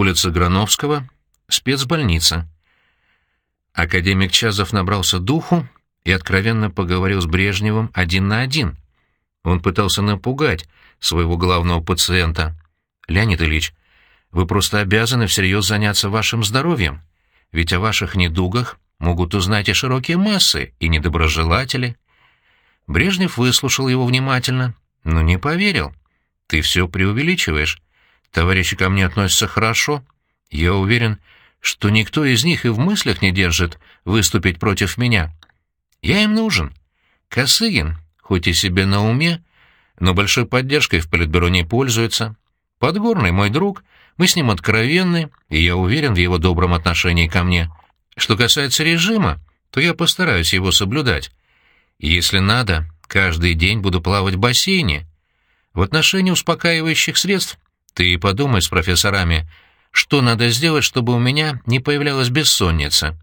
Улица Грановского, спецбольница. Академик Чазов набрался духу и откровенно поговорил с Брежневым один на один. Он пытался напугать своего главного пациента. «Леонид Ильич, вы просто обязаны всерьез заняться вашим здоровьем, ведь о ваших недугах могут узнать и широкие массы, и недоброжелатели». Брежнев выслушал его внимательно, но не поверил. «Ты все преувеличиваешь. Товарищи ко мне относятся хорошо. Я уверен, что никто из них и в мыслях не держит выступить против меня. Я им нужен. Косыгин, хоть и себе на уме, но большой поддержкой в политбюро не пользуется. Подгорный мой друг, мы с ним откровенны, и я уверен в его добром отношении ко мне. Что касается режима, то я постараюсь его соблюдать. Если надо, каждый день буду плавать в бассейне. В отношении успокаивающих средств ты подумай с профессорами, что надо сделать, чтобы у меня не появлялась бессонница.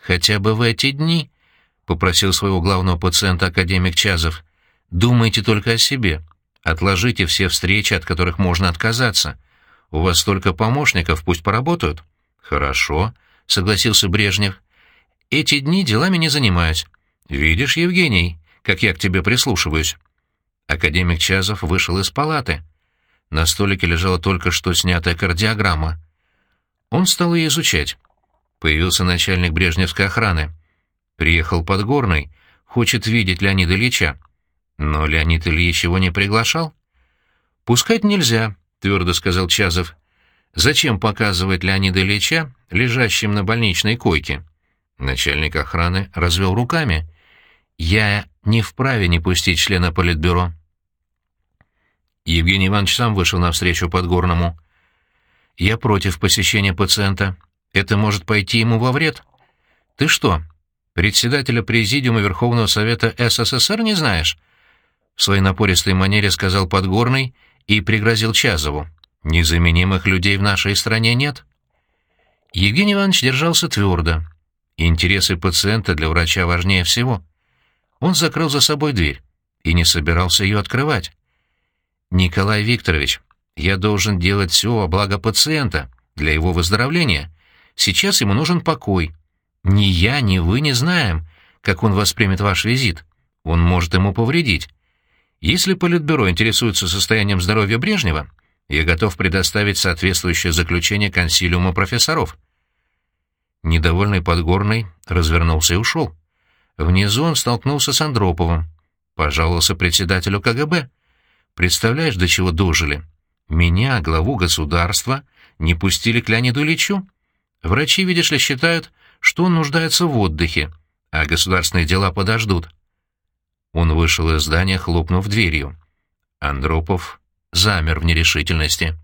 Хотя бы в эти дни, — попросил своего главного пациента академик Чазов, — думайте только о себе. Отложите все встречи, от которых можно отказаться. У вас столько помощников, пусть поработают. Хорошо, — согласился Брежнев. Эти дни делами не занимаюсь. Видишь, Евгений, как я к тебе прислушиваюсь. Академик Чазов вышел из палаты. На столике лежала только что снятая кардиограмма. Он стал ее изучать. Появился начальник брежневской охраны. Приехал Подгорный, хочет видеть Леонида Ильича. Но Леонид Ильич его не приглашал. «Пускать нельзя», — твердо сказал Чазов. «Зачем показывать Леонида Ильича, лежащим на больничной койке?» Начальник охраны развел руками. «Я не вправе не пустить члена политбюро». Евгений Иванович сам вышел навстречу Подгорному. «Я против посещения пациента. Это может пойти ему во вред. Ты что, председателя Президиума Верховного Совета СССР не знаешь?» В своей напористой манере сказал Подгорный и пригрозил Чазову. «Незаменимых людей в нашей стране нет». Евгений Иванович держался твердо. Интересы пациента для врача важнее всего. Он закрыл за собой дверь и не собирался ее открывать. «Николай Викторович, я должен делать все во благо пациента, для его выздоровления. Сейчас ему нужен покой. Ни я, ни вы не знаем, как он воспримет ваш визит. Он может ему повредить. Если Политбюро интересуется состоянием здоровья Брежнева, я готов предоставить соответствующее заключение консилиума профессоров». Недовольный Подгорный развернулся и ушел. Внизу он столкнулся с Андроповым. Пожаловался председателю КГБ. Представляешь, до чего дожили? Меня, главу государства, не пустили к Леониду Ильичу. Врачи, видишь ли, считают, что он нуждается в отдыхе, а государственные дела подождут. Он вышел из здания, хлопнув дверью. Андропов замер в нерешительности.